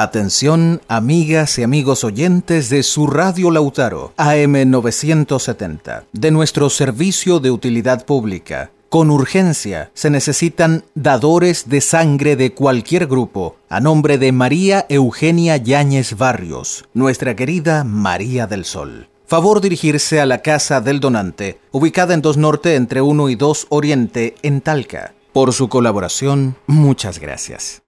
Atención, amigas y amigos oyentes de su Radio Lautaro, AM 970, de nuestro servicio de utilidad pública. Con urgencia se necesitan dadores de sangre de cualquier grupo, a nombre de María Eugenia Yáñez Barrios, nuestra querida María del Sol. Favor dirigirse a la Casa del Donante, ubicada en 2 Norte entre 1 y 2 Oriente, en Talca. Por su colaboración, muchas gracias.